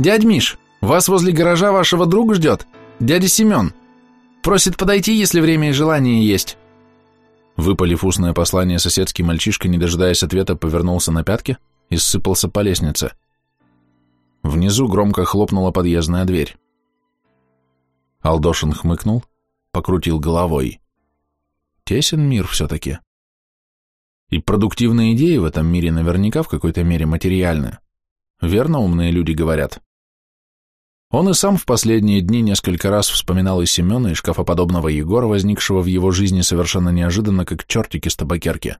«Дядь Миш, вас возле гаража вашего друга ждет, дядя Семен. Просит подойти, если время и желание есть». Выпалив устное послание, соседский мальчишка, не дожидаясь ответа, повернулся на пятки и ссыпался по лестнице. Внизу громко хлопнула подъездная дверь. Алдошин хмыкнул, покрутил головой. Тесен мир все-таки. И продуктивные идеи в этом мире наверняка в какой-то мере материальны. Верно умные люди говорят. Он и сам в последние дни несколько раз вспоминал и Семена, и шкафоподобного Егора, возникшего в его жизни совершенно неожиданно, как чертики с табакерки,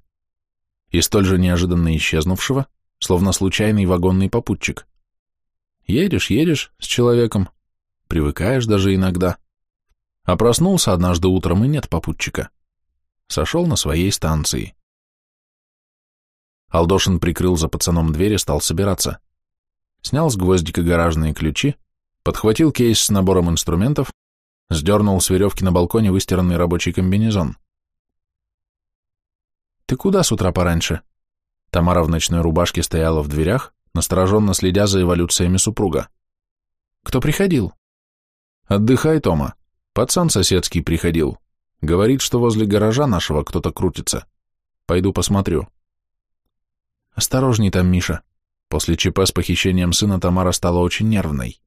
и столь же неожиданно исчезнувшего, словно случайный вагонный попутчик. Едешь, едешь с человеком, привыкаешь даже иногда, а проснулся однажды утром и нет попутчика. Сошел на своей станции. Алдошин прикрыл за пацаном дверь и стал собираться. Снял с гвоздика гаражные ключи, подхватил кейс с набором инструментов, сдернул с веревки на балконе выстиранный рабочий комбинезон. «Ты куда с утра пораньше?» Тамара в ночной рубашке стояла в дверях, настороженно следя за эволюциями супруга. «Кто приходил?» «Отдыхай, Тома. Пацан соседский приходил. Говорит, что возле гаража нашего кто-то крутится. Пойду посмотрю». «Осторожней там, Миша». После ЧП с похищением сына Тамара стала очень нервной.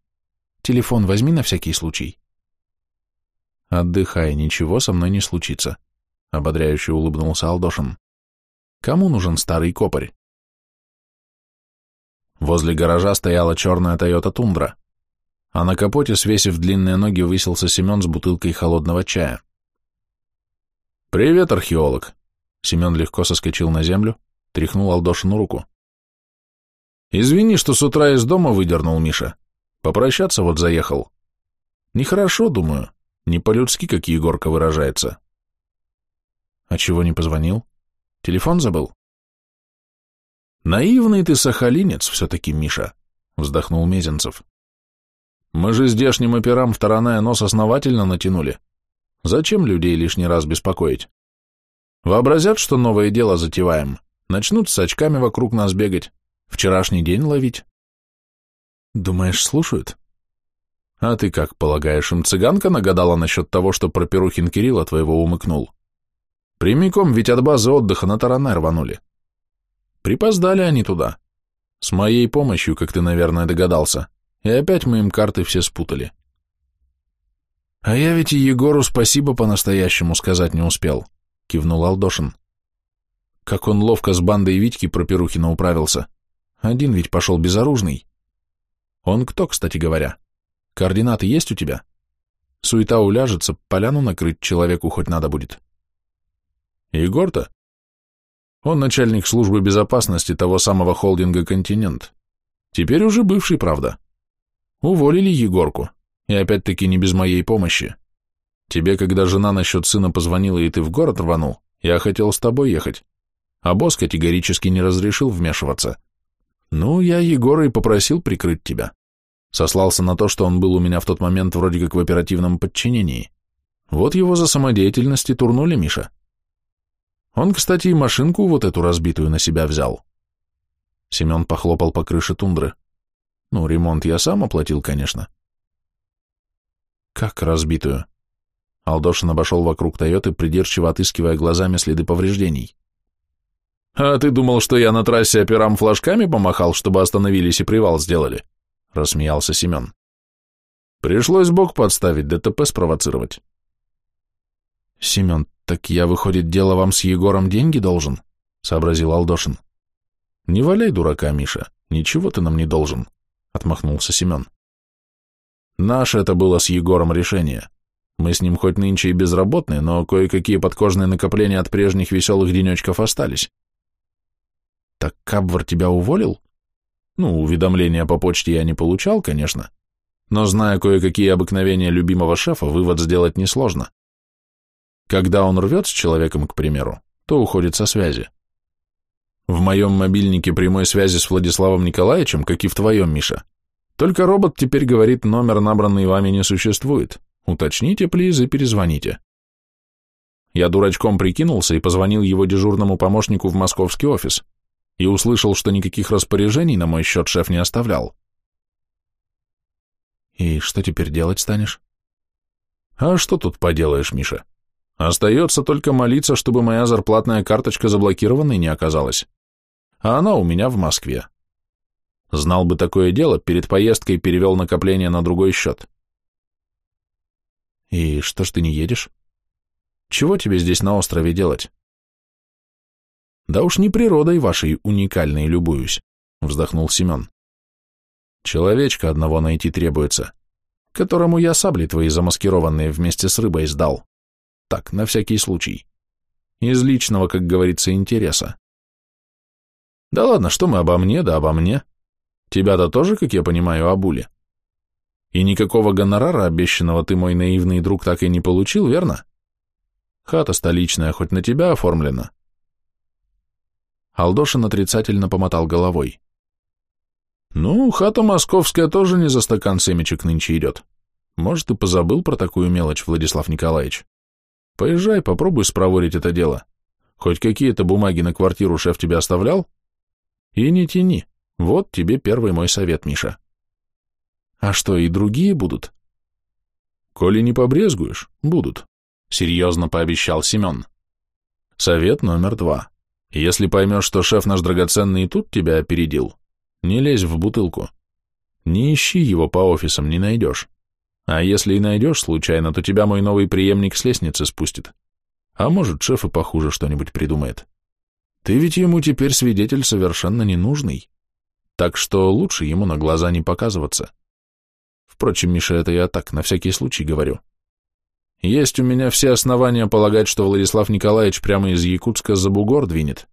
Телефон возьми на всякий случай. Отдыхай, ничего со мной не случится, ободряюще улыбнулся Алдошин. Кому нужен старый копарь? Возле гаража стояла черная Тойота Тундра, а на капоте, свесив длинные ноги, высился Семен с бутылкой холодного чая. «Привет, археолог!» Семен легко соскочил на землю, тряхнул Алдошину руку. «Извини, что с утра из дома выдернул Миша. Попрощаться вот заехал. Нехорошо, думаю, не по-людски, как Егорка выражается. А чего не позвонил? Телефон забыл? Наивный ты сахалинец все-таки, Миша, вздохнул Мезенцев. Мы же здешним операм второная нос основательно натянули. Зачем людей лишний раз беспокоить? Вообразят, что новое дело затеваем, начнут с очками вокруг нас бегать, вчерашний день ловить. Думаешь, слушают? А ты как полагаешь, им цыганка нагадала насчет того, что про Перухин Кирилла твоего умыкнул? Прямиком ведь от базы отдыха на Таранай рванули. Припоздали они туда. С моей помощью, как ты, наверное, догадался. И опять мы им карты все спутали. А я ведь и Егору спасибо по-настоящему сказать не успел, кивнул Алдошин. Как он ловко с бандой Витьки про Перухина управился. Один ведь пошел безоружный. Он кто, кстати говоря? Координаты есть у тебя? Суета уляжется, поляну накрыть человеку хоть надо будет. Егор-то? Он начальник службы безопасности того самого холдинга «Континент». Теперь уже бывший, правда. Уволили Егорку, и опять-таки не без моей помощи. Тебе, когда жена насчет сына позвонила, и ты в город рванул, я хотел с тобой ехать, а босс категорически не разрешил вмешиваться. Ну, я Егора и попросил прикрыть тебя. Сослался на то, что он был у меня в тот момент вроде как в оперативном подчинении. Вот его за самодеятельность и турнули, Миша. Он, кстати, и машинку вот эту разбитую на себя взял. Семен похлопал по крыше тундры. Ну, ремонт я сам оплатил, конечно. Как разбитую? Алдошин обошел вокруг Тойоты, придирчиво отыскивая глазами следы повреждений. «А ты думал, что я на трассе операм флажками помахал, чтобы остановились и привал сделали?» — рассмеялся Семен. «Пришлось бок подставить, ДТП спровоцировать». «Семен, так я, выходит, дело вам с Егором деньги должен?» — сообразил Алдошин. «Не валяй дурака, Миша, ничего ты нам не должен», — отмахнулся Семен. «Наше это было с Егором решение. Мы с ним хоть нынче и безработные, но кое-какие подкожные накопления от прежних веселых денечков остались. Так Кабвар тебя уволил? Ну, уведомления по почте я не получал, конечно, но зная кое-какие обыкновения любимого шефа, вывод сделать несложно. Когда он рвет с человеком, к примеру, то уходит со связи. В моем мобильнике прямой связи с Владиславом Николаевичем, как и в твоем, Миша. Только робот теперь говорит, номер, набранный вами, не существует. Уточните, плиз, и перезвоните. Я дурачком прикинулся и позвонил его дежурному помощнику в московский офис и услышал, что никаких распоряжений на мой счет шеф не оставлял. И что теперь делать станешь? А что тут поделаешь, Миша? Остается только молиться, чтобы моя зарплатная карточка заблокированной не оказалась. А она у меня в Москве. Знал бы такое дело, перед поездкой перевел накопление на другой счет. И что ж ты не едешь? Чего тебе здесь на острове делать? Да уж не природой вашей уникальной любуюсь, вздохнул Семен. Человечка одного найти требуется, которому я сабли твои замаскированные вместе с рыбой сдал. Так, на всякий случай. Из личного, как говорится, интереса. Да ладно, что мы обо мне, да обо мне. Тебя-то тоже, как я понимаю, обули. И никакого гонорара обещанного ты, мой наивный друг, так и не получил, верно? Хата столичная хоть на тебя оформлена. Алдошин отрицательно помотал головой. Ну, хата московская тоже не за стакан семечек нынче идет. Может, ты позабыл про такую мелочь, Владислав Николаевич? Поезжай, попробуй спроворить это дело. Хоть какие-то бумаги на квартиру шеф тебе оставлял? И не тяни. Вот тебе первый мой совет, Миша. А что, и другие будут? Коли не побрезгуешь, будут. Серьезно пообещал Семен. Совет номер два. Если поймешь, что шеф наш драгоценный тут тебя опередил, не лезь в бутылку. Не ищи его по офисам, не найдешь. А если и найдешь случайно, то тебя мой новый преемник с лестницы спустит. А может, шеф и похуже что-нибудь придумает. Ты ведь ему теперь свидетель совершенно ненужный. Так что лучше ему на глаза не показываться. Впрочем, Миша, это я так, на всякий случай говорю. Есть у меня все основания полагать, что Владислав Николаевич прямо из Якутска за бугор двинет.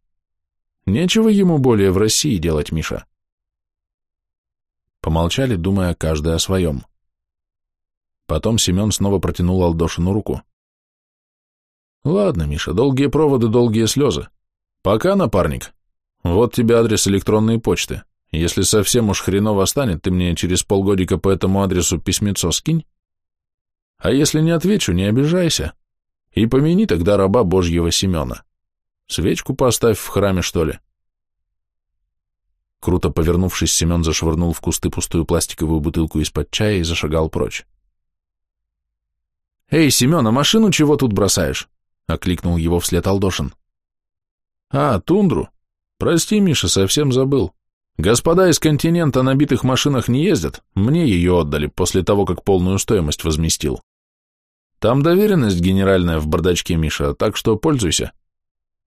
Нечего ему более в России делать, Миша. Помолчали, думая каждый о своем. Потом Семен снова протянул Алдошину руку. «Ладно, Миша, долгие проводы, долгие слезы. Пока, напарник. Вот тебе адрес электронной почты. Если совсем уж хреново станет, ты мне через полгодика по этому адресу письмецо скинь. А если не отвечу, не обижайся. И помяни тогда раба Божьего Семена. Свечку поставь в храме, что ли». Круто повернувшись, Семен зашвырнул в кусты пустую пластиковую бутылку из-под чая и зашагал прочь. «Эй, Семен, а машину чего тут бросаешь?» — окликнул его вслед Алдошин. «А, тундру? Прости, Миша, совсем забыл. Господа из континента на битых машинах не ездят, мне ее отдали после того, как полную стоимость возместил. Там доверенность генеральная в бардачке, Миша, так что пользуйся.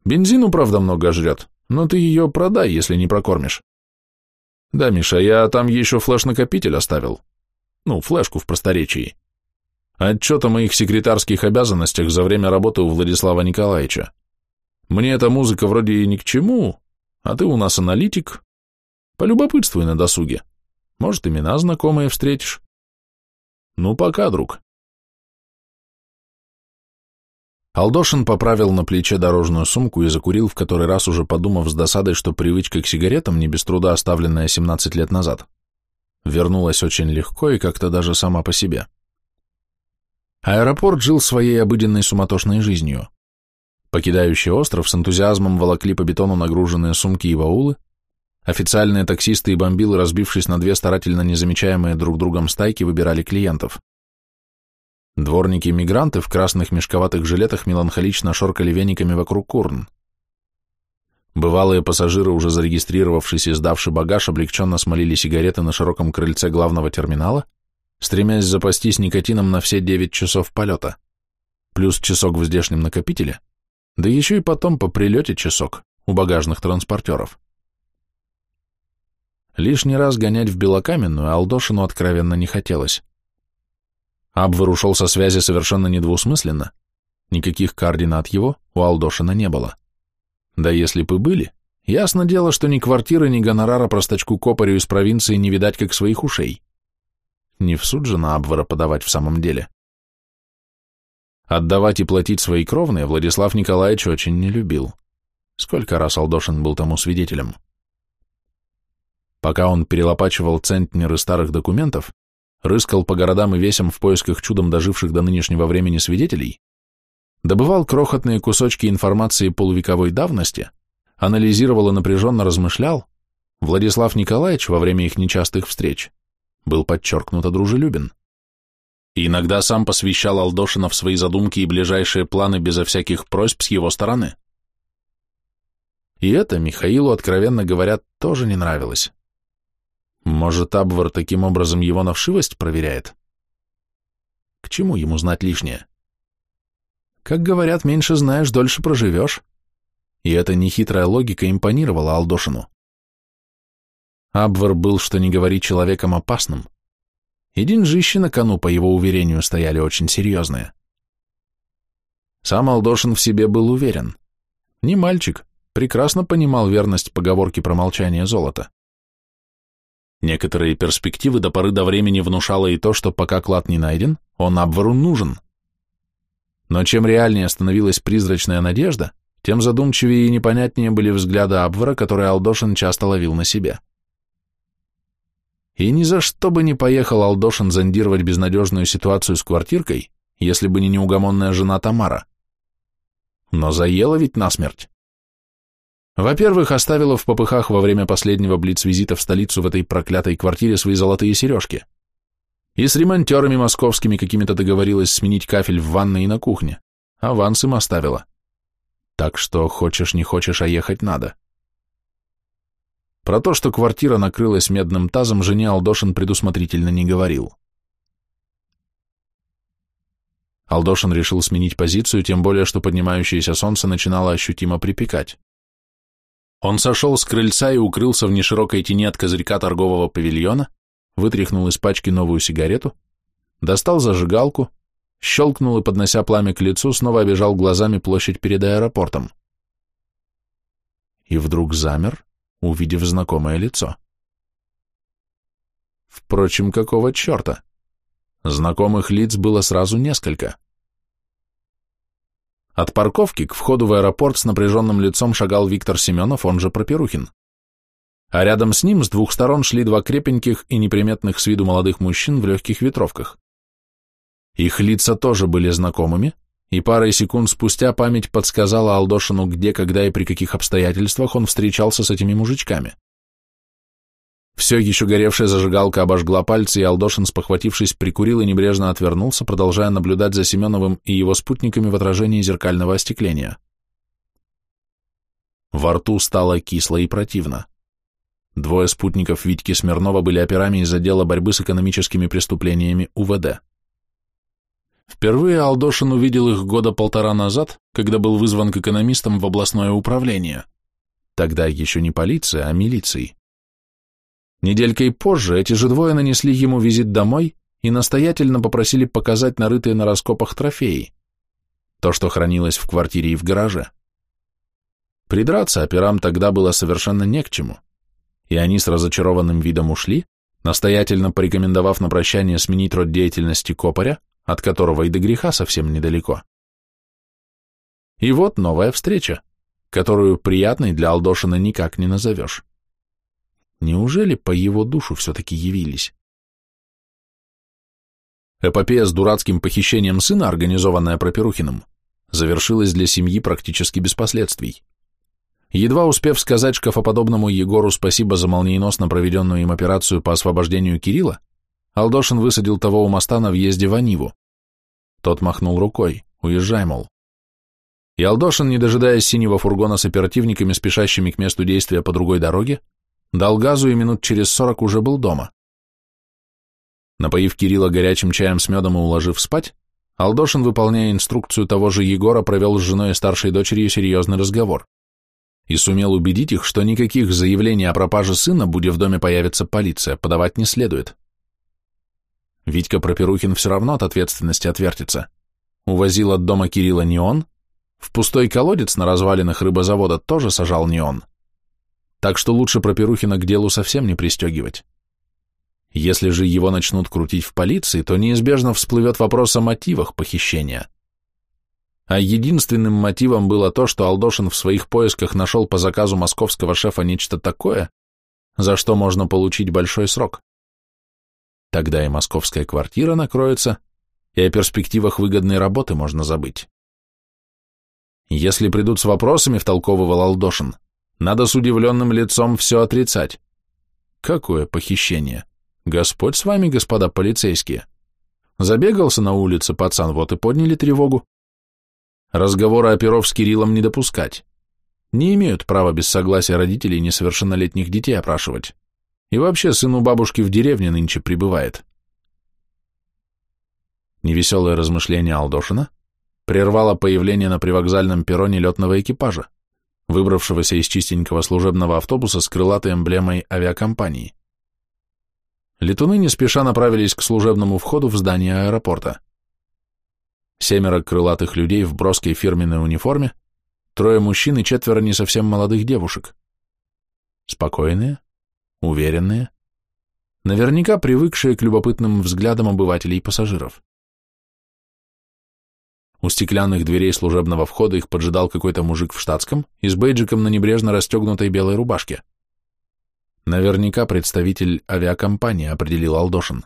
Бензину, правда, много жрет, но ты ее продай, если не прокормишь. Да, Миша, я там еще флеш-накопитель оставил. Ну, флешку в просторечии. Отчет о моих секретарских обязанностях за время работы у Владислава Николаевича. Мне эта музыка вроде и ни к чему, а ты у нас аналитик. Полюбопытствуй на досуге. Может, имена знакомые встретишь. Ну, пока, друг. Алдошин поправил на плече дорожную сумку и закурил в который раз уже подумав с досадой, что привычка к сигаретам, не без труда оставленная 17 лет назад, вернулась очень легко и как-то даже сама по себе. Аэропорт жил своей обыденной суматошной жизнью. Покидающие остров с энтузиазмом волокли по бетону нагруженные сумки и баулы, официальные таксисты и бомбилы, разбившись на две старательно незамечаемые друг другом стайки, выбирали клиентов. Дворники-мигранты в красных мешковатых жилетах меланхолично шоркали вениками вокруг курн. Бывалые пассажиры, уже зарегистрировавшись и сдавши багаж, облегченно смолили сигареты на широком крыльце главного терминала, стремясь запастись никотином на все девять часов полета, плюс часок в здешнем накопителе, да еще и потом по прилете часок у багажных транспортеров. Лишний раз гонять в Белокаменную Алдошину откровенно не хотелось. Абвер ушел со связи совершенно недвусмысленно, никаких координат его у Алдошина не было. Да если бы были, ясно дело, что ни квартиры, ни гонорара простачку Копарю из провинции не видать как своих ушей. Не в суд же на Абвера подавать в самом деле. Отдавать и платить свои кровные Владислав Николаевич очень не любил. Сколько раз Алдошин был тому свидетелем. Пока он перелопачивал центнеры старых документов, рыскал по городам и весям в поисках чудом доживших до нынешнего времени свидетелей, добывал крохотные кусочки информации полувековой давности, анализировал и напряженно размышлял, Владислав Николаевич во время их нечастых встреч был подчеркнуто дружелюбен. И иногда сам посвящал Алдошина в свои задумки и ближайшие планы безо всяких просьб с его стороны. И это Михаилу, откровенно говоря, тоже не нравилось. Может, Абвар таким образом его на вшивость проверяет? К чему ему знать лишнее? Как говорят, меньше знаешь, дольше проживешь. И эта нехитрая логика импонировала Алдошину. Абвар был, что не говори, человеком опасным. И деньжищи на кону, по его уверению, стояли очень серьезные. Сам Алдошин в себе был уверен. Не мальчик, прекрасно понимал верность поговорки про молчание золота. Некоторые перспективы до поры до времени внушало и то, что пока клад не найден, он Абвару нужен. Но чем реальнее становилась призрачная надежда, тем задумчивее и непонятнее были взгляды Абвара, которые Алдошин часто ловил на себе. И ни за что бы не поехал Алдошин зондировать безнадежную ситуацию с квартиркой, если бы не неугомонная жена Тамара. Но заела ведь насмерть. Во-первых, оставила в попыхах во время последнего блиц-визита в столицу в этой проклятой квартире свои золотые сережки. И с ремонтерами московскими какими-то договорилась сменить кафель в ванной и на кухне. Аванс им оставила. Так что хочешь не хочешь, а ехать надо. Про то, что квартира накрылась медным тазом, жене Алдошин предусмотрительно не говорил. Алдошин решил сменить позицию, тем более, что поднимающееся солнце начинало ощутимо припекать. Он сошел с крыльца и укрылся в неширокой тени от козырька торгового павильона, вытряхнул из пачки новую сигарету, достал зажигалку, щелкнул и, поднося пламя к лицу, снова обежал глазами площадь перед аэропортом. И вдруг замер, увидев знакомое лицо. Впрочем, какого черта? Знакомых лиц было сразу несколько. От парковки к входу в аэропорт с напряженным лицом шагал Виктор Семенов, он же Пропирухин. А рядом с ним с двух сторон шли два крепеньких и неприметных с виду молодых мужчин в легких ветровках. Их лица тоже были знакомыми, и парой секунд спустя память подсказала Алдошину, где, когда и при каких обстоятельствах он встречался с этими мужичками. Все еще горевшая зажигалка обожгла пальцы, и Алдошин, спохватившись, прикурил и небрежно отвернулся, продолжая наблюдать за Семеновым и его спутниками в отражении зеркального остекления. Во рту стало кисло и противно. Двое спутников Витьки Смирнова были операми из отдела борьбы с экономическими преступлениями УВД. Впервые Алдошин увидел их года полтора назад, когда был вызван к экономистам в областное управление. Тогда еще не полиция, а милицией. Неделькой позже эти же двое нанесли ему визит домой и настоятельно попросили показать нарытые на раскопах трофеи, то, что хранилось в квартире и в гараже. Придраться операм тогда было совершенно не к чему, и они с разочарованным видом ушли, настоятельно порекомендовав на прощание сменить род деятельности копаря, от которого и до греха совсем недалеко. И вот новая встреча, которую приятной для Алдошина никак не назовешь. Неужели по его душу все-таки явились? Эпопея с дурацким похищением сына, организованная Проперухиным, завершилась для семьи практически без последствий. Едва успев сказать шкафоподобному Егору спасибо за молниеносно проведенную им операцию по освобождению Кирилла, Алдошин высадил того у моста на въезде в Аниву. Тот махнул рукой, уезжай, мол. И Алдошин, не дожидаясь синего фургона с оперативниками, спешащими к месту действия по другой дороге, Дал газу и минут через сорок уже был дома. Напоив Кирилла горячим чаем с медом и уложив спать, Алдошин, выполняя инструкцию того же Егора, провел с женой и старшей дочерью серьезный разговор и сумел убедить их, что никаких заявлений о пропаже сына, будь в доме появится полиция, подавать не следует. Витька Проперухин все равно от ответственности отвертится. Увозил от дома Кирилла не он, в пустой колодец на развалинах рыбозавода тоже сажал не он так что лучше Проперухина к делу совсем не пристегивать. Если же его начнут крутить в полиции, то неизбежно всплывет вопрос о мотивах похищения. А единственным мотивом было то, что Алдошин в своих поисках нашел по заказу московского шефа нечто такое, за что можно получить большой срок. Тогда и московская квартира накроется, и о перспективах выгодной работы можно забыть. Если придут с вопросами, втолковывал Алдошин, надо с удивленным лицом все отрицать. Какое похищение? Господь с вами, господа полицейские. Забегался на улице пацан, вот и подняли тревогу. Разговоры оперов с Кириллом не допускать. Не имеют права без согласия родителей несовершеннолетних детей опрашивать. И вообще сыну бабушки в деревне нынче прибывает. Невеселое размышление Алдошина прервало появление на привокзальном перроне летного экипажа, выбравшегося из чистенького служебного автобуса с крылатой эмблемой авиакомпании. Летуны не спеша направились к служебному входу в здание аэропорта. Семеро крылатых людей в броской фирменной униформе, трое мужчин и четверо не совсем молодых девушек. Спокойные, уверенные, наверняка привыкшие к любопытным взглядам обывателей и пассажиров. У стеклянных дверей служебного входа их поджидал какой-то мужик в штатском и с бейджиком на небрежно расстегнутой белой рубашке. Наверняка представитель авиакомпании, определил Алдошин.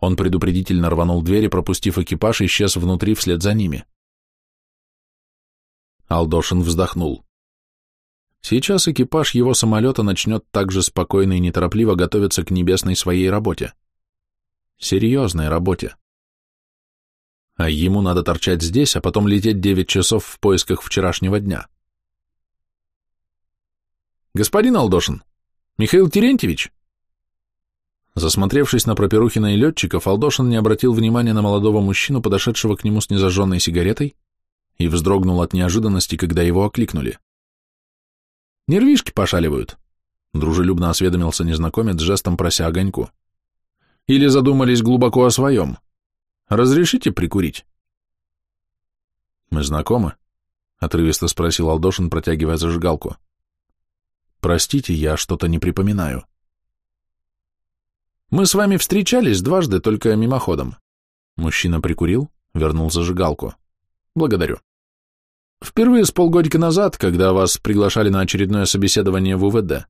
Он предупредительно рванул дверь и, пропустив экипаж, исчез внутри вслед за ними. Алдошин вздохнул. Сейчас экипаж его самолета начнет так же спокойно и неторопливо готовиться к небесной своей работе. Серьезной работе. А ему надо торчать здесь, а потом лететь девять часов в поисках вчерашнего дня. «Господин Алдошин!» Михаил Терентьевич?» Засмотревшись на Проперухина и летчиков, Алдошин не обратил внимания на молодого мужчину, подошедшего к нему с незажженной сигаретой, и вздрогнул от неожиданности, когда его окликнули. «Нервишки пошаливают», — дружелюбно осведомился незнакомец, жестом прося огоньку. «Или задумались глубоко о своем? Разрешите прикурить?» «Мы знакомы?» — отрывисто спросил Алдошин, протягивая зажигалку. Простите, я что-то не припоминаю. Мы с вами встречались дважды, только мимоходом. Мужчина прикурил, вернул зажигалку. Благодарю. Впервые с полгодика назад, когда вас приглашали на очередное собеседование в УВД.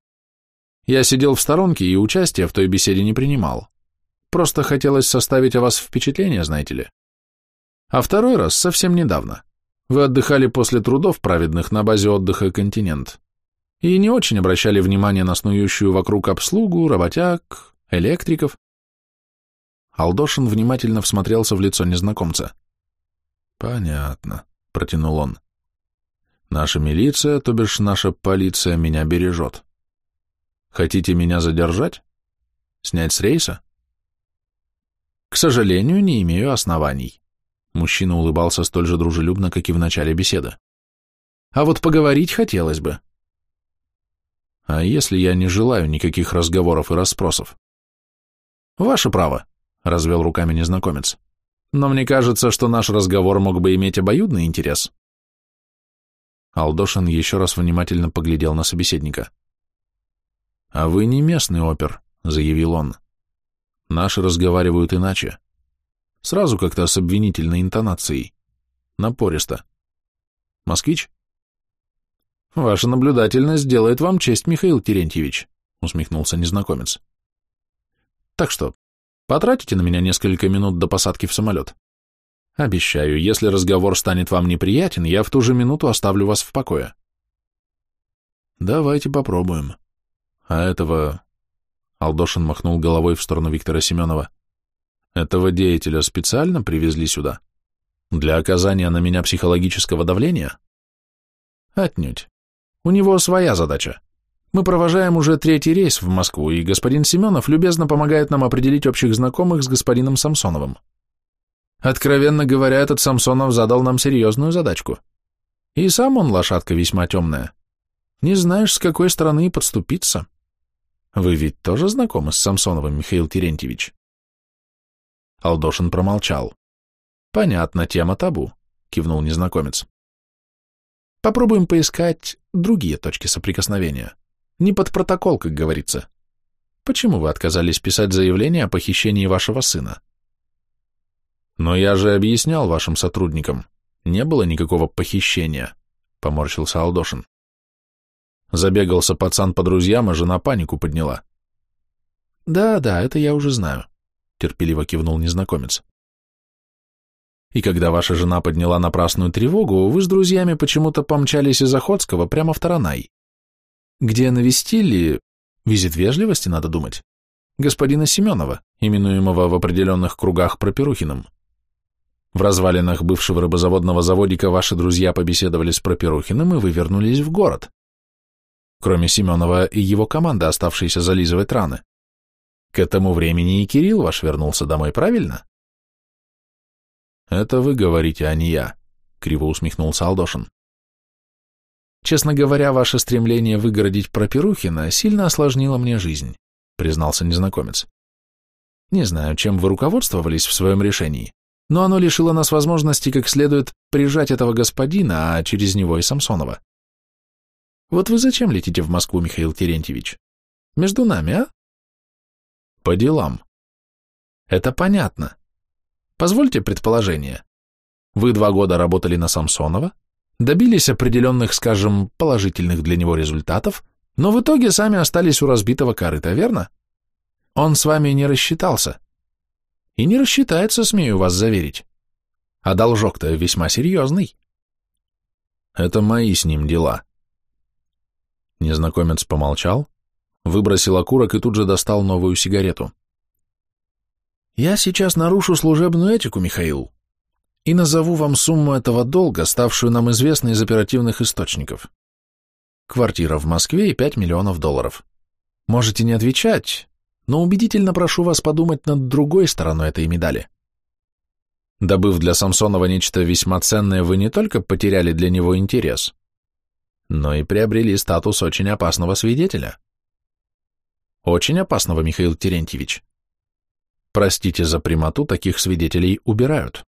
Я сидел в сторонке и участия в той беседе не принимал. Просто хотелось составить о вас впечатление, знаете ли. А второй раз совсем недавно. Вы отдыхали после трудов праведных на базе отдыха «Континент» и не очень обращали внимание на снующую вокруг обслугу, работяг, электриков. Алдошин внимательно всмотрелся в лицо незнакомца. «Понятно», — протянул он. «Наша милиция, то бишь наша полиция, меня бережет. Хотите меня задержать? Снять с рейса?» «К сожалению, не имею оснований». Мужчина улыбался столь же дружелюбно, как и в начале беседы. «А вот поговорить хотелось бы». А если я не желаю никаких разговоров и расспросов? Ваше право, развел руками незнакомец. Но мне кажется, что наш разговор мог бы иметь обоюдный интерес. Алдошин еще раз внимательно поглядел на собеседника. «А вы не местный опер», — заявил он. «Наши разговаривают иначе. Сразу как-то с обвинительной интонацией. Напористо. Москвич?» Ваша наблюдательность делает вам честь, Михаил Терентьевич, усмехнулся незнакомец. Так что, потратите на меня несколько минут до посадки в самолет. Обещаю, если разговор станет вам неприятен, я в ту же минуту оставлю вас в покое. Давайте попробуем. А этого... Алдошин махнул головой в сторону Виктора Семенова. Этого деятеля специально привезли сюда? Для оказания на меня психологического давления? Отнюдь. У него своя задача. Мы провожаем уже третий рейс в Москву, и господин Семенов любезно помогает нам определить общих знакомых с господином Самсоновым. Откровенно говоря, этот Самсонов задал нам серьезную задачку. И сам он лошадка весьма темная. Не знаешь, с какой стороны подступиться. Вы ведь тоже знакомы с Самсоновым, Михаил Терентьевич? Алдошин промолчал. Понятно, тема табу, кивнул незнакомец. Попробуем поискать другие точки соприкосновения. Не под протокол, как говорится. Почему вы отказались писать заявление о похищении вашего сына? Но я же объяснял вашим сотрудникам, не было никакого похищения, поморщился Алдошин. Забегался пацан по друзьям, а жена панику подняла. Да, да, это я уже знаю, терпеливо кивнул незнакомец. И когда ваша жена подняла напрасную тревогу, вы с друзьями почему-то помчались из Охотского прямо в Таранай. Где навестили... Визит вежливости, надо думать. господина Семенова, именуемого в определенных кругах Проперухиным. В развалинах бывшего рыбозаводного заводика ваши друзья побеседовали с Проперухиным, и вы вернулись в город. Кроме Семенова и его команды, оставшейся зализывать раны. К этому времени и Кирилл ваш вернулся домой, правильно? Это вы говорите, а не я, криво усмехнулся Алдошин. Честно говоря, ваше стремление выгородить Проперухина сильно осложнило мне жизнь, признался незнакомец. Не знаю, чем вы руководствовались в своем решении, но оно лишило нас возможности как следует прижать этого господина, а через него и Самсонова. Вот вы зачем летите в Москву, Михаил Терентьевич? Между нами, а? По делам. Это понятно. Позвольте предположение. Вы два года работали на Самсонова, добились определенных, скажем, положительных для него результатов, но в итоге сами остались у разбитого корыта, верно? Он с вами не рассчитался. И не рассчитается, смею вас заверить. А должок-то весьма серьезный. Это мои с ним дела. Незнакомец помолчал, выбросил окурок и тут же достал новую сигарету. Я сейчас нарушу служебную этику, Михаил, и назову вам сумму этого долга, ставшую нам известной из оперативных источников. Квартира в Москве и 5 миллионов долларов. Можете не отвечать, но убедительно прошу вас подумать над другой стороной этой медали. Добыв для Самсонова нечто весьма ценное, вы не только потеряли для него интерес, но и приобрели статус очень опасного свидетеля. Очень опасного, Михаил Терентьевич. Простите за прямоту, таких свидетелей убирают.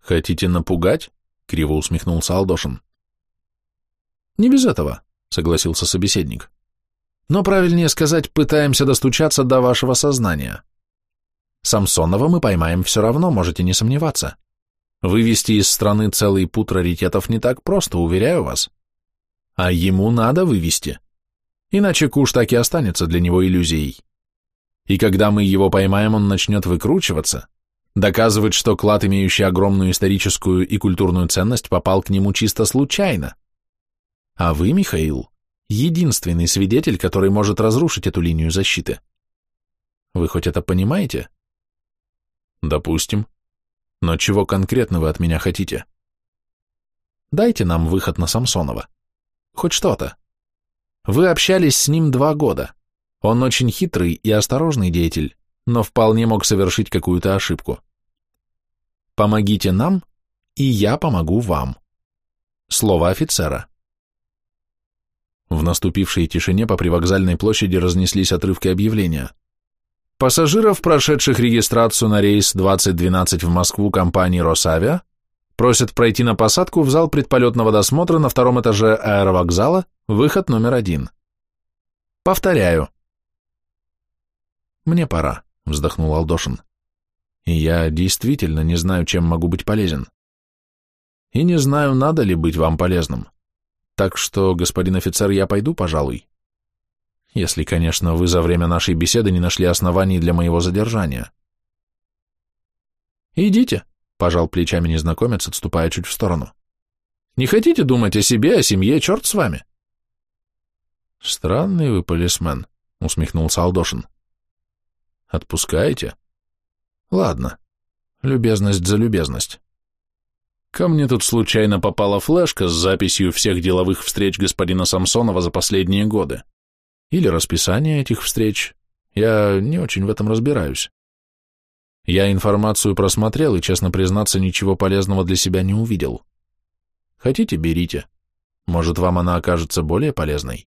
Хотите напугать? Криво усмехнулся Алдошин. Не без этого, согласился собеседник. Но правильнее сказать, пытаемся достучаться до вашего сознания. Самсонова мы поймаем все равно, можете не сомневаться. Вывести из страны целый пут раритетов не так просто, уверяю вас. А ему надо вывести. Иначе куш так и останется для него иллюзией. И когда мы его поймаем, он начнет выкручиваться, доказывать, что клад, имеющий огромную историческую и культурную ценность, попал к нему чисто случайно. А вы, Михаил, единственный свидетель, который может разрушить эту линию защиты. Вы хоть это понимаете? Допустим. Но чего конкретно вы от меня хотите? Дайте нам выход на Самсонова. Хоть что-то. Вы общались с ним два года. Он очень хитрый и осторожный деятель, но вполне мог совершить какую-то ошибку. Помогите нам, и я помогу вам. Слово офицера. В наступившей тишине по привокзальной площади разнеслись отрывки объявления. Пассажиров, прошедших регистрацию на рейс 2012 в Москву компании «Росавиа», просят пройти на посадку в зал предполетного досмотра на втором этаже аэровокзала, выход номер один. Повторяю. «Мне пора», — вздохнул Алдошин. «И я действительно не знаю, чем могу быть полезен. И не знаю, надо ли быть вам полезным. Так что, господин офицер, я пойду, пожалуй. Если, конечно, вы за время нашей беседы не нашли оснований для моего задержания. Идите, пожал плечами незнакомец, отступая чуть в сторону. Не хотите думать о себе, о семье, черт с вами. Странный вы полисмен, усмехнулся Алдошин. Отпускаете? Ладно. Любезность за любезность. Ко мне тут случайно попала флешка с записью всех деловых встреч господина Самсонова за последние годы. Или расписание этих встреч. Я не очень в этом разбираюсь. Я информацию просмотрел и, честно признаться, ничего полезного для себя не увидел. Хотите, берите. Может, вам она окажется более полезной.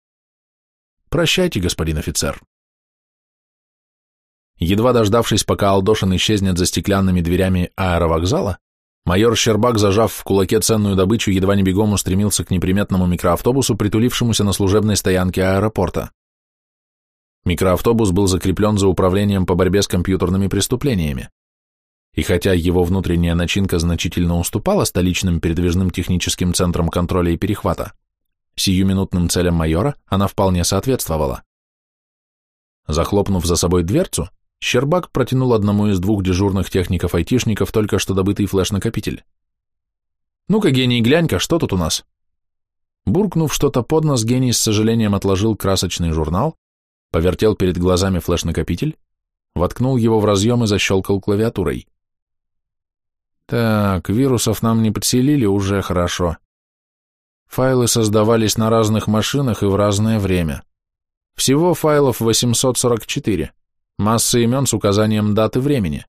Прощайте, господин офицер. Едва дождавшись, пока Алдошин исчезнет за стеклянными дверями аэровокзала, Майор Щербак, зажав в кулаке ценную добычу, едва не бегом устремился к неприметному микроавтобусу, притулившемуся на служебной стоянке аэропорта. Микроавтобус был закреплен за управлением по борьбе с компьютерными преступлениями. И хотя его внутренняя начинка значительно уступала столичным передвижным техническим центрам контроля и перехвата, сиюминутным целям майора она вполне соответствовала. Захлопнув за собой дверцу, Щербак протянул одному из двух дежурных техников-айтишников только что добытый флеш-накопитель. «Ну-ка, гений, глянь-ка, что тут у нас?» Буркнув что-то под нос, гений с сожалением отложил красочный журнал, повертел перед глазами флеш-накопитель, воткнул его в разъем и защелкал клавиатурой. Так, вирусов нам не подселили, уже хорошо. Файлы создавались на разных машинах и в разное время. Всего файлов 844, масса имен с указанием даты времени.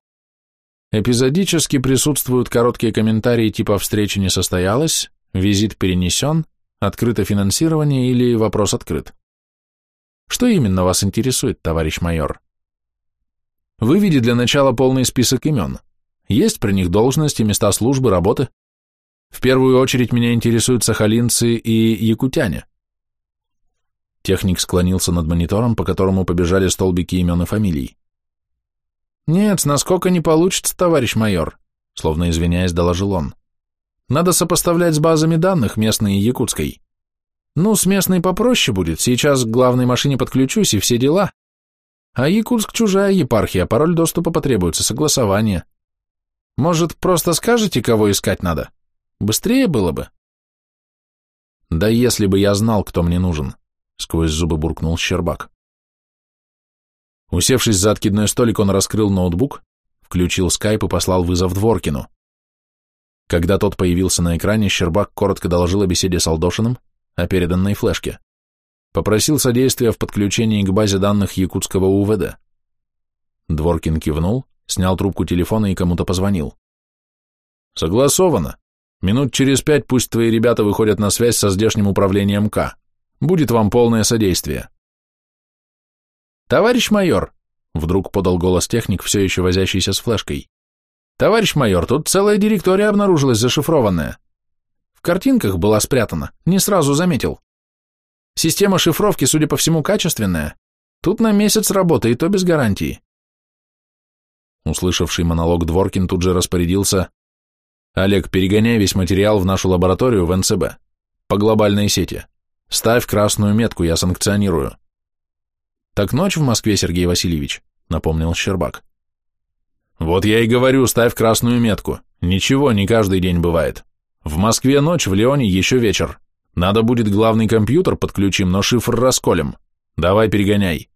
Эпизодически присутствуют короткие комментарии типа «встреча не состоялась», «визит перенесен», «открыто финансирование» или «вопрос открыт». Что именно вас интересует, товарищ майор? Выведи для начала полный список имен. Есть при них должности, места службы, работы. В первую очередь меня интересуют сахалинцы и якутяне. Техник склонился над монитором, по которому побежали столбики имен и фамилий. «Нет, насколько не получится, товарищ майор», — словно извиняясь, доложил он. «Надо сопоставлять с базами данных местной и якутской. Ну, с местной попроще будет, сейчас к главной машине подключусь и все дела. А Якутск чужая епархия, пароль доступа потребуется, согласование. Может, просто скажете, кого искать надо? Быстрее было бы». «Да если бы я знал, кто мне нужен», — сквозь зубы буркнул Щербак. Усевшись за откидной столик, он раскрыл ноутбук, включил скайп и послал вызов Дворкину. Когда тот появился на экране, Щербак коротко доложил о беседе с Алдошиным, о переданной флешке. Попросил содействия в подключении к базе данных якутского УВД. Дворкин кивнул, снял трубку телефона и кому-то позвонил. «Согласовано. Минут через пять пусть твои ребята выходят на связь со здешним управлением К. Будет вам полное содействие». «Товарищ майор!» — вдруг подал голос техник, все еще возящийся с флешкой. «Товарищ майор, тут целая директория обнаружилась зашифрованная. Картинках была спрятана, не сразу заметил. Система шифровки, судя по всему, качественная. Тут на месяц работы, и то без гарантии». Услышавший монолог Дворкин тут же распорядился. «Олег, перегоняй весь материал в нашу лабораторию в НЦБ. По глобальной сети. Ставь красную метку, я санкционирую». «Так ночь в Москве, Сергей Васильевич», — напомнил Щербак. «Вот я и говорю, ставь красную метку. Ничего, не каждый день бывает. В Москве ночь, в Леоне еще вечер. Надо будет главный компьютер подключим, но шифр расколем. Давай перегоняй».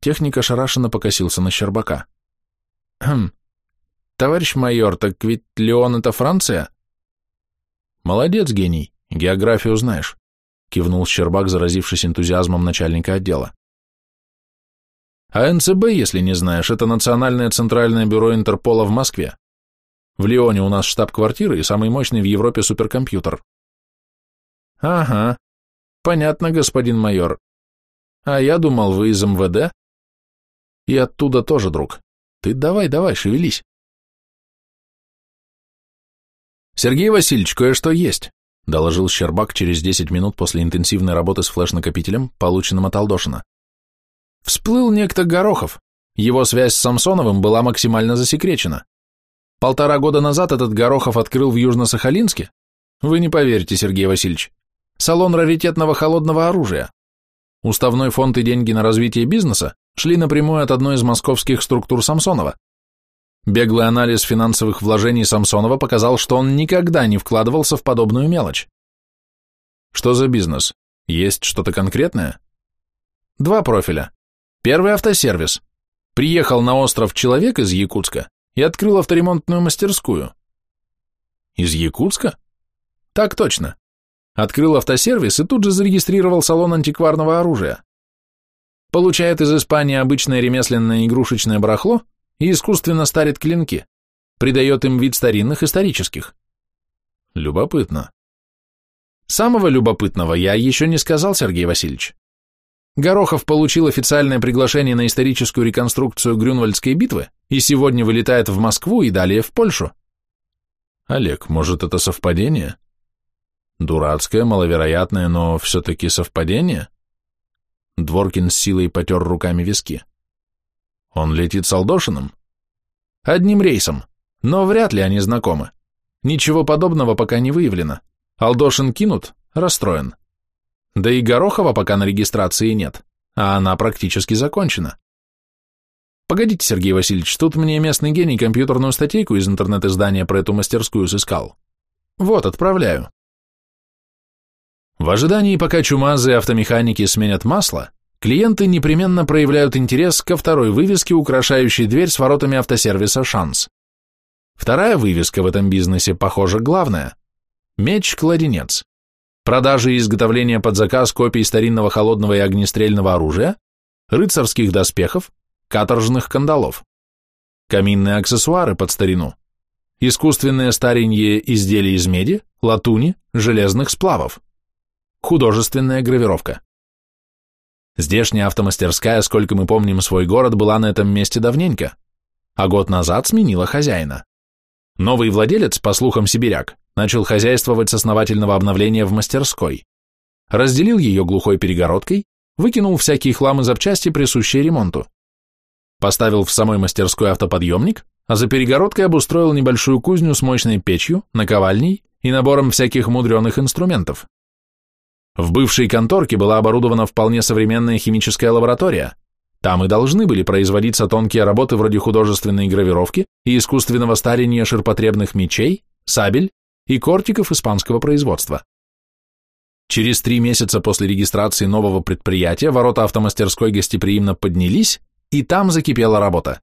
Техник ошарашенно покосился на Щербака. «Хм, товарищ майор, так ведь Леон — это Франция?» «Молодец, гений, географию знаешь», — кивнул Щербак, заразившись энтузиазмом начальника отдела. А НЦБ, если не знаешь, это Национальное центральное бюро Интерпола в Москве. В Лионе у нас штаб-квартира и самый мощный в Европе суперкомпьютер. Ага, понятно, господин майор. А я думал, вы из МВД? И оттуда тоже, друг. Ты давай, давай, шевелись. Сергей Васильевич, кое-что есть, доложил Щербак через 10 минут после интенсивной работы с флеш-накопителем, полученным от Алдошина. Всплыл некто Горохов. Его связь с Самсоновым была максимально засекречена. Полтора года назад этот Горохов открыл в Южно-Сахалинске, вы не поверите, Сергей Васильевич, салон раритетного холодного оружия. Уставной фонд и деньги на развитие бизнеса шли напрямую от одной из московских структур Самсонова. Беглый анализ финансовых вложений Самсонова показал, что он никогда не вкладывался в подобную мелочь. Что за бизнес? Есть что-то конкретное? Два профиля. Первый автосервис. Приехал на остров человек из Якутска и открыл авторемонтную мастерскую. Из Якутска? Так точно. Открыл автосервис и тут же зарегистрировал салон антикварного оружия. Получает из Испании обычное ремесленное игрушечное барахло и искусственно старит клинки, придает им вид старинных исторических. Любопытно. Самого любопытного я еще не сказал, Сергей Васильевич. Горохов получил официальное приглашение на историческую реконструкцию Грюнвальдской битвы и сегодня вылетает в Москву и далее в Польшу. Олег, может, это совпадение? Дурацкое, маловероятное, но все-таки совпадение? Дворкин с силой потер руками виски. Он летит с Алдошиным? Одним рейсом, но вряд ли они знакомы. Ничего подобного пока не выявлено. Алдошин кинут, расстроен. Да и Горохова пока на регистрации нет, а она практически закончена. Погодите, Сергей Васильевич, тут мне местный гений компьютерную статейку из интернет-издания про эту мастерскую сыскал. Вот, отправляю. В ожидании, пока чумазые автомеханики сменят масло, клиенты непременно проявляют интерес ко второй вывеске, украшающей дверь с воротами автосервиса «Шанс». Вторая вывеска в этом бизнесе, похоже, главная. Меч-кладенец. Продажи и изготовление под заказ копий старинного холодного и огнестрельного оружия, рыцарских доспехов, каторжных кандалов. Каминные аксессуары под старину. Искусственные старенькие изделия из меди, латуни, железных сплавов. Художественная гравировка. Здешняя автомастерская, сколько мы помним свой город, была на этом месте давненько, а год назад сменила хозяина. Новый владелец, по слухам сибиряк, начал хозяйствовать с основательного обновления в мастерской. Разделил ее глухой перегородкой, выкинул всякие хлам и запчасти, присущие ремонту. Поставил в самой мастерской автоподъемник, а за перегородкой обустроил небольшую кузню с мощной печью, наковальней и набором всяких мудреных инструментов. В бывшей конторке была оборудована вполне современная химическая лаборатория, там и должны были производиться тонкие работы вроде художественной гравировки и искусственного старения ширпотребных мечей, сабель и кортиков испанского производства. Через три месяца после регистрации нового предприятия ворота автомастерской гостеприимно поднялись, и там закипела работа.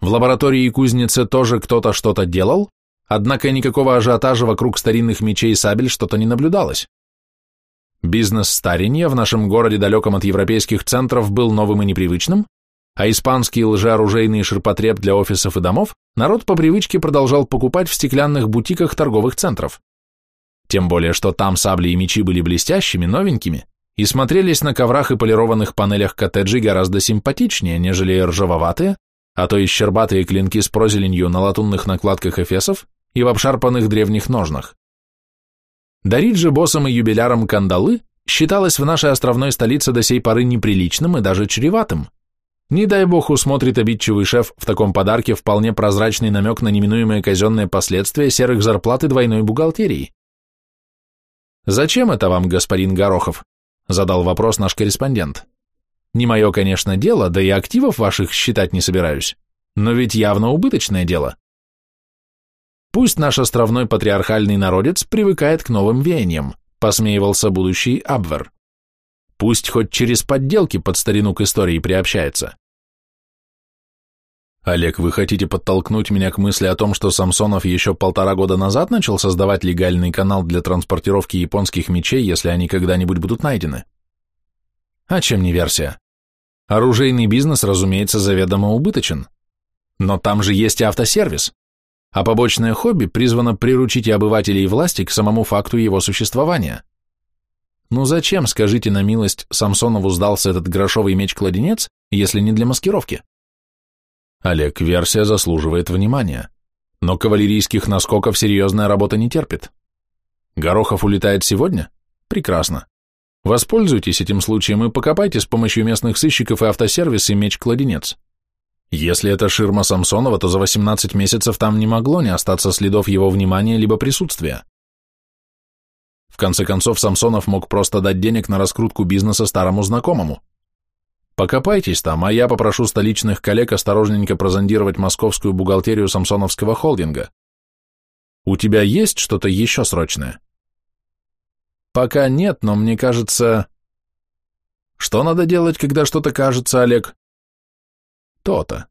В лаборатории и кузнице тоже кто-то что-то делал, однако никакого ажиотажа вокруг старинных мечей и сабель что-то не наблюдалось. Бизнес старения в нашем городе, далеком от европейских центров, был новым и непривычным, а испанский лжеоружейный ширпотреб для офисов и домов народ по привычке продолжал покупать в стеклянных бутиках торговых центров. Тем более, что там сабли и мечи были блестящими, новенькими, и смотрелись на коврах и полированных панелях коттеджей гораздо симпатичнее, нежели ржавоватые, а то и щербатые клинки с прозеленью на латунных накладках эфесов и в обшарпанных древних ножнах. Дарить же боссам и юбилярам кандалы считалось в нашей островной столице до сей поры неприличным и даже чреватым. Не дай бог усмотрит обидчивый шеф в таком подарке вполне прозрачный намек на неминуемые казенные последствия серых зарплат и двойной бухгалтерии. «Зачем это вам, господин Горохов?» – задал вопрос наш корреспондент. «Не мое, конечно, дело, да и активов ваших считать не собираюсь, но ведь явно убыточное дело. Пусть наш островной патриархальный народец привыкает к новым веяниям, посмеивался будущий Абвер. Пусть хоть через подделки под старину к истории приобщается. Олег, вы хотите подтолкнуть меня к мысли о том, что Самсонов еще полтора года назад начал создавать легальный канал для транспортировки японских мечей, если они когда-нибудь будут найдены? А чем не версия? Оружейный бизнес, разумеется, заведомо убыточен. Но там же есть автосервис а побочное хобби призвано приручить обывателей и власти к самому факту его существования. Ну зачем, скажите на милость, Самсонову сдался этот грошовый меч-кладенец, если не для маскировки? Олег, версия заслуживает внимания, но кавалерийских наскоков серьезная работа не терпит. Горохов улетает сегодня? Прекрасно. Воспользуйтесь этим случаем и покопайте с помощью местных сыщиков и автосервиса меч-кладенец. Если это ширма Самсонова, то за 18 месяцев там не могло не остаться следов его внимания либо присутствия. В конце концов, Самсонов мог просто дать денег на раскрутку бизнеса старому знакомому. Покопайтесь там, а я попрошу столичных коллег осторожненько прозондировать московскую бухгалтерию самсоновского холдинга. У тебя есть что-то еще срочное? Пока нет, но мне кажется... Что надо делать, когда что-то кажется, Олег? То-то.